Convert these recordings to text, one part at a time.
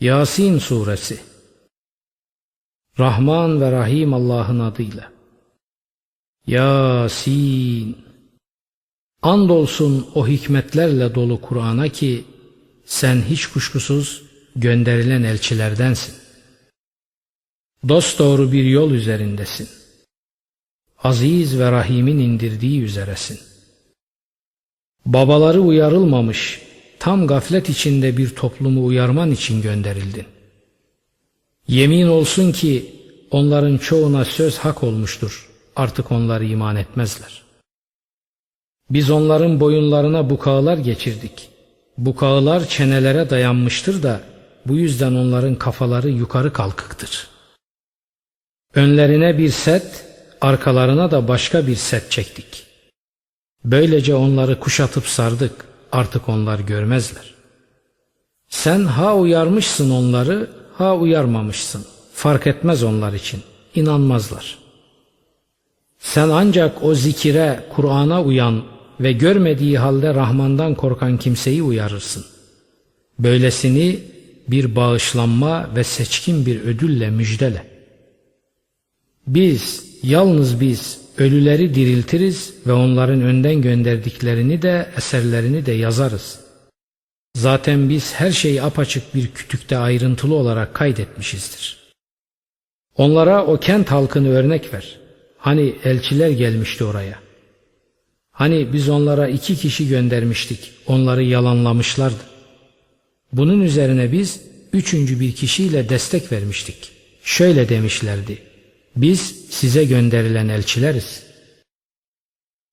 Yasin Suresi Rahman ve Rahim Allah'ın adıyla Yasin Andolsun o hikmetlerle dolu Kur'an'a ki sen hiç kuşkusuz gönderilen elçilerdensin. Dosdoğru bir yol üzerindesin. Aziz ve Rahim'in indirdiği üzeresin. Babaları uyarılmamış, tam gaflet içinde bir toplumu uyarman için gönderildin. Yemin olsun ki onların çoğuna söz hak olmuştur. Artık onlar iman etmezler. Biz onların boyunlarına bukağılar geçirdik. Bukağılar çenelere dayanmıştır da bu yüzden onların kafaları yukarı kalkıktır. Önlerine bir set, arkalarına da başka bir set çektik. Böylece onları kuşatıp sardık. Artık onlar görmezler. Sen ha uyarmışsın onları, ha uyarmamışsın. Fark etmez onlar için. İnanmazlar. Sen ancak o zikire, Kur'an'a uyan ve görmediği halde Rahman'dan korkan kimseyi uyarırsın. Böylesini bir bağışlanma ve seçkin bir ödülle müjdele. Biz, yalnız biz ölüleri diriltiriz ve onların önden gönderdiklerini de eserlerini de yazarız. Zaten biz her şeyi apaçık bir kütükte ayrıntılı olarak kaydetmişizdir. Onlara o kent halkını örnek ver. Hani elçiler gelmişti oraya. Hani biz onlara iki kişi göndermiştik. Onları yalanlamışlardı. Bunun üzerine biz üçüncü bir kişiyle destek vermiştik. Şöyle demişlerdi. Biz size gönderilen elçileriz.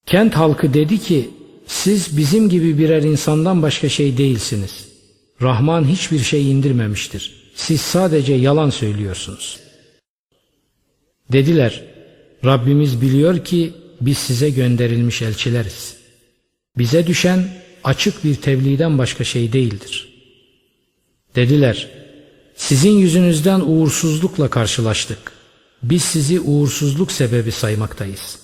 Kent halkı dedi ki siz bizim gibi birer insandan başka şey değilsiniz. Rahman hiçbir şey indirmemiştir. Siz sadece yalan söylüyorsunuz. Dediler Rabbimiz biliyor ki biz size gönderilmiş elçileriz. Bize düşen açık bir tebliğden başka şey değildir. Dediler sizin yüzünüzden uğursuzlukla karşılaştık. Biz sizi uğursuzluk sebebi saymaktayız.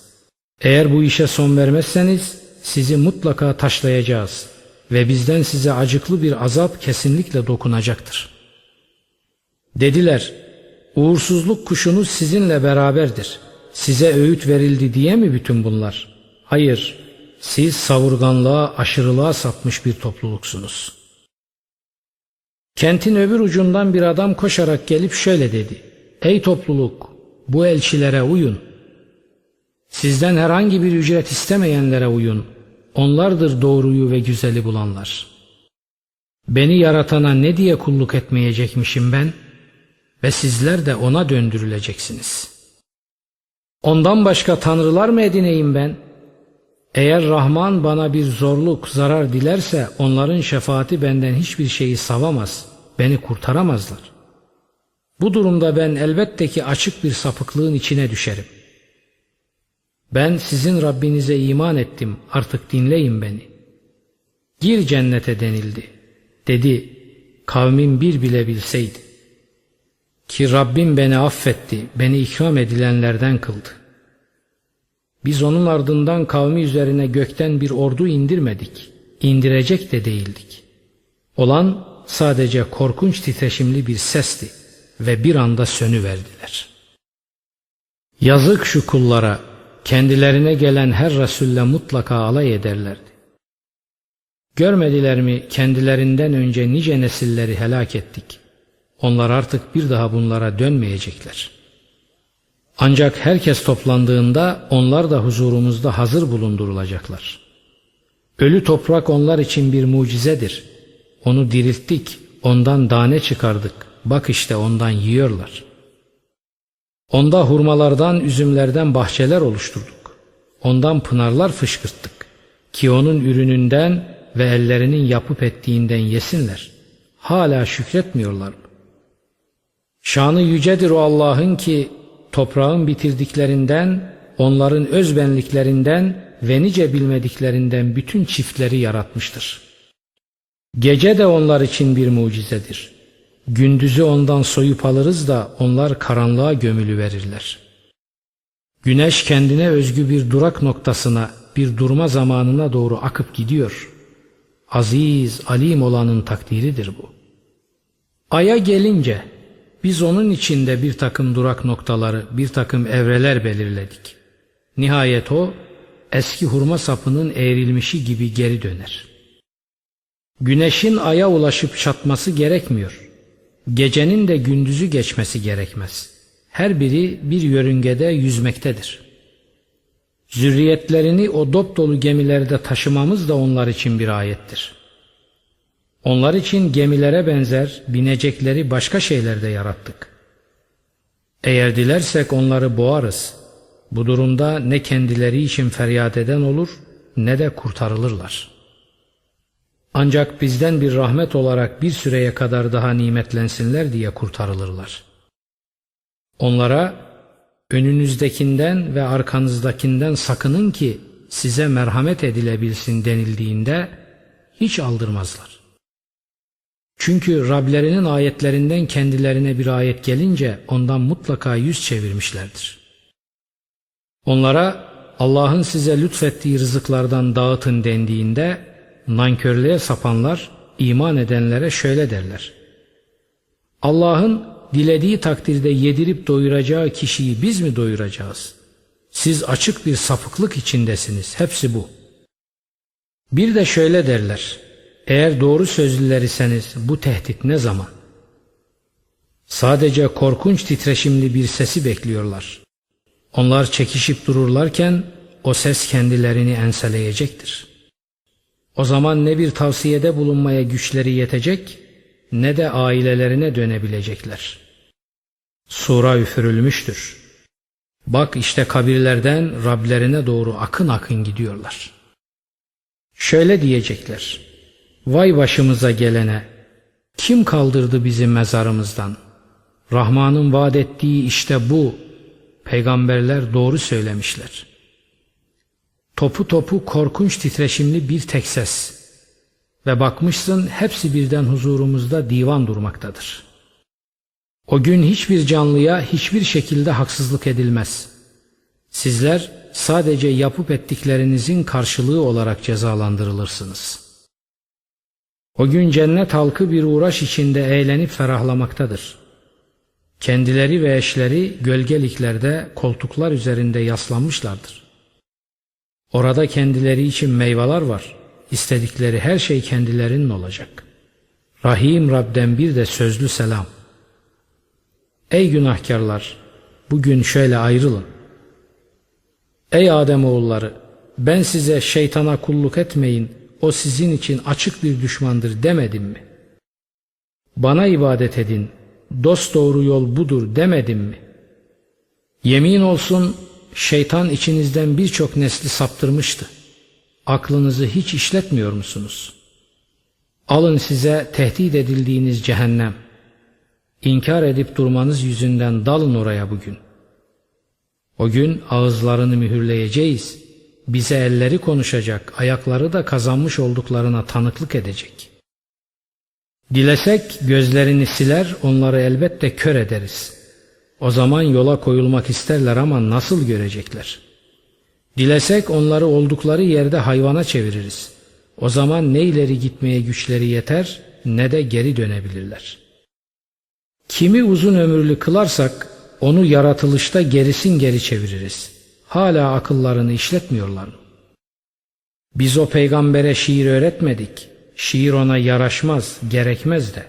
Eğer bu işe son vermezseniz sizi mutlaka taşlayacağız ve bizden size acıklı bir azap kesinlikle dokunacaktır. Dediler, uğursuzluk kuşunuz sizinle beraberdir. Size öğüt verildi diye mi bütün bunlar? Hayır, siz savurganlığa, aşırılığa sapmış bir topluluksunuz. Kentin öbür ucundan bir adam koşarak gelip şöyle dedi. Ey topluluk, bu elçilere uyun. Sizden herhangi bir ücret istemeyenlere uyun. Onlardır doğruyu ve güzeli bulanlar. Beni yaratana ne diye kulluk etmeyecekmişim ben? Ve sizler de ona döndürüleceksiniz. Ondan başka tanrılar mı edineyim ben? Eğer Rahman bana bir zorluk, zarar dilerse onların şefaati benden hiçbir şeyi savamaz, beni kurtaramazlar. Bu durumda ben elbette ki açık bir sapıklığın içine düşerim. Ben sizin Rabbinize iman ettim artık dinleyin beni. Gir cennete denildi. Dedi kavmin bir bile bilseydi. Ki Rabbim beni affetti, beni ikram edilenlerden kıldı. Biz onun ardından kavmi üzerine gökten bir ordu indirmedik. İndirecek de değildik. Olan sadece korkunç titreşimli bir sesti ve bir anda sönüverdiler. Yazık şu kullara kendilerine gelen her Resulle mutlaka alay ederlerdi. Görmediler mi kendilerinden önce nice nesilleri helak ettik. Onlar artık bir daha bunlara dönmeyecekler. Ancak herkes toplandığında onlar da huzurumuzda hazır bulundurulacaklar. Ölü toprak onlar için bir mucizedir. Onu dirilttik, ondan dane çıkardık. Bak işte ondan yiyorlar. Onda hurmalardan, üzümlerden bahçeler oluşturduk. Ondan pınarlar fışkırttık. Ki onun ürününden ve ellerinin yapıp ettiğinden yesinler. Hala şükretmiyorlar mı? Şanı yücedir o Allah'ın ki toprağın bitirdiklerinden, onların özbenliklerinden ve nice bilmediklerinden bütün çiftleri yaratmıştır. Gece de onlar için bir mucizedir. Gündüzü ondan soyup alırız da onlar karanlığa gömülü verirler. Güneş kendine özgü bir durak noktasına, bir durma zamanına doğru akıp gidiyor. Aziz, alim olanın takdiridir bu. Ay'a gelince biz onun içinde bir takım durak noktaları, bir takım evreler belirledik. Nihayet o eski hurma sapının eğrilmişi gibi geri döner. Güneşin aya ulaşıp çatması gerekmiyor. Gecenin de gündüzü geçmesi gerekmez. Her biri bir yörüngede yüzmektedir. Zürriyetlerini o dop dolu gemilerde taşımamız da onlar için bir ayettir. Onlar için gemilere benzer binecekleri başka şeylerde yarattık. Eğer dilersek onları boğarız. Bu durumda ne kendileri için feryat eden olur ne de kurtarılırlar. Ancak bizden bir rahmet olarak bir süreye kadar daha nimetlensinler diye kurtarılırlar. Onlara önünüzdekinden ve arkanızdakinden sakının ki size merhamet edilebilsin denildiğinde hiç aldırmazlar. Çünkü Rablerinin ayetlerinden kendilerine bir ayet gelince ondan mutlaka yüz çevirmişlerdir. Onlara Allah'ın size lütfettiği rızıklardan dağıtın dendiğinde nankörlüğe sapanlar iman edenlere şöyle derler. Allah'ın dilediği takdirde yedirip doyuracağı kişiyi biz mi doyuracağız? Siz açık bir sapıklık içindesiniz. Hepsi bu. Bir de şöyle derler. Eğer doğru sözlüler iseniz bu tehdit ne zaman? Sadece korkunç titreşimli bir sesi bekliyorlar. Onlar çekişip dururlarken o ses kendilerini enseleyecektir. O zaman ne bir tavsiyede bulunmaya güçleri yetecek ne de ailelerine dönebilecekler. Sura üfürülmüştür. Bak işte kabirlerden Rablerine doğru akın akın gidiyorlar. Şöyle diyecekler. Vay başımıza gelene. Kim kaldırdı bizi mezarımızdan? Rahman'ın vaat ettiği işte bu. Peygamberler doğru söylemişler. Topu topu korkunç titreşimli bir tek ses. Ve bakmışsın hepsi birden huzurumuzda divan durmaktadır. O gün hiçbir canlıya hiçbir şekilde haksızlık edilmez. Sizler sadece yapıp ettiklerinizin karşılığı olarak cezalandırılırsınız. O gün cennet halkı bir uğraş içinde eğlenip ferahlamaktadır. Kendileri ve eşleri gölgeliklerde koltuklar üzerinde yaslanmışlardır. Orada kendileri için meyveler var. İstedikleri her şey kendilerinin olacak. Rahim Rab'den bir de sözlü selam. Ey günahkarlar! Bugün şöyle ayrılın. Ey Adem oğulları! Ben size şeytana kulluk etmeyin, o sizin için açık bir düşmandır demedim mi? Bana ibadet edin, dost doğru yol budur demedim mi? Yemin olsun şeytan içinizden birçok nesli saptırmıştı. Aklınızı hiç işletmiyor musunuz? Alın size tehdit edildiğiniz cehennem. İnkar edip durmanız yüzünden dalın oraya bugün. O gün ağızlarını mühürleyeceğiz. Bize elleri konuşacak, ayakları da kazanmış olduklarına tanıklık edecek. Dilesek gözlerini siler, onları elbette kör ederiz.'' O zaman yola koyulmak isterler ama nasıl görecekler? Dilesek onları oldukları yerde hayvana çeviririz. O zaman ne ileri gitmeye güçleri yeter ne de geri dönebilirler. Kimi uzun ömürlü kılarsak onu yaratılışta gerisin geri çeviririz. Hala akıllarını işletmiyorlar? Biz o peygambere şiir öğretmedik. Şiir ona yaraşmaz, gerekmez de.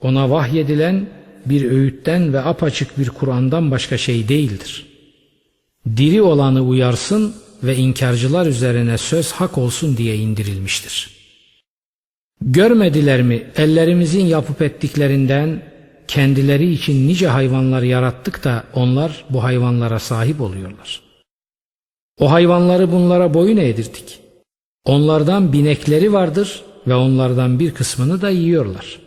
Ona vahyedilen bir öğütten ve apaçık bir Kur'an'dan başka şey değildir. Diri olanı uyarsın ve inkarcılar üzerine söz hak olsun diye indirilmiştir. Görmediler mi ellerimizin yapıp ettiklerinden kendileri için nice hayvanlar yarattık da onlar bu hayvanlara sahip oluyorlar. O hayvanları bunlara boyun eğdirdik. Onlardan binekleri vardır ve onlardan bir kısmını da yiyorlar.''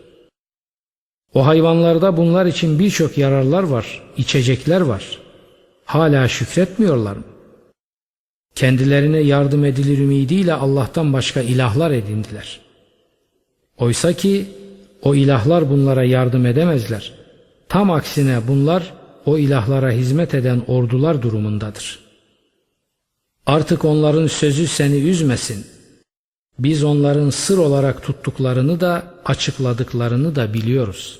O hayvanlarda bunlar için birçok yararlar var, içecekler var. Hala şükretmiyorlar mı? Kendilerine yardım edilir ümidiyle Allah'tan başka ilahlar edindiler. Oysa ki o ilahlar bunlara yardım edemezler. Tam aksine bunlar o ilahlara hizmet eden ordular durumundadır. Artık onların sözü seni üzmesin. Biz onların sır olarak tuttuklarını da açıkladıklarını da biliyoruz.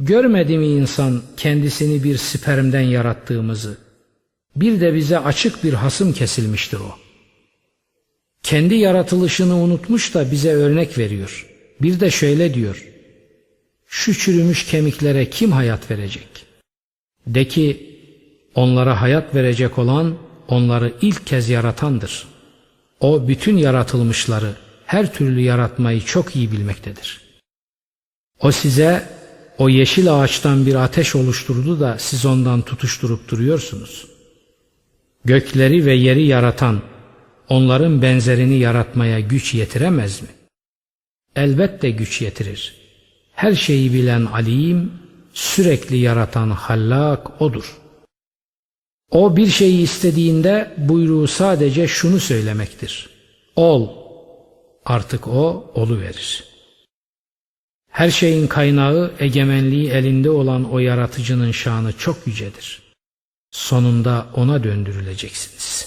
Görmedi mi insan kendisini bir spermden yarattığımızı? Bir de bize açık bir hasım kesilmiştir o. Kendi yaratılışını unutmuş da bize örnek veriyor. Bir de şöyle diyor. Şu çürümüş kemiklere kim hayat verecek? De ki onlara hayat verecek olan onları ilk kez yaratandır. O bütün yaratılmışları, her türlü yaratmayı çok iyi bilmektedir. O size o yeşil ağaçtan bir ateş oluşturdu da siz ondan tutuşturup duruyorsunuz. Gökleri ve yeri yaratan, onların benzerini yaratmaya güç yetiremez mi? Elbette güç yetirir. Her şeyi bilen alim, sürekli yaratan hallak odur. O bir şeyi istediğinde buyruğu sadece şunu söylemektir. Ol. Artık o olu verir. Her şeyin kaynağı egemenliği elinde olan o yaratıcının şanı çok yücedir. Sonunda ona döndürüleceksiniz.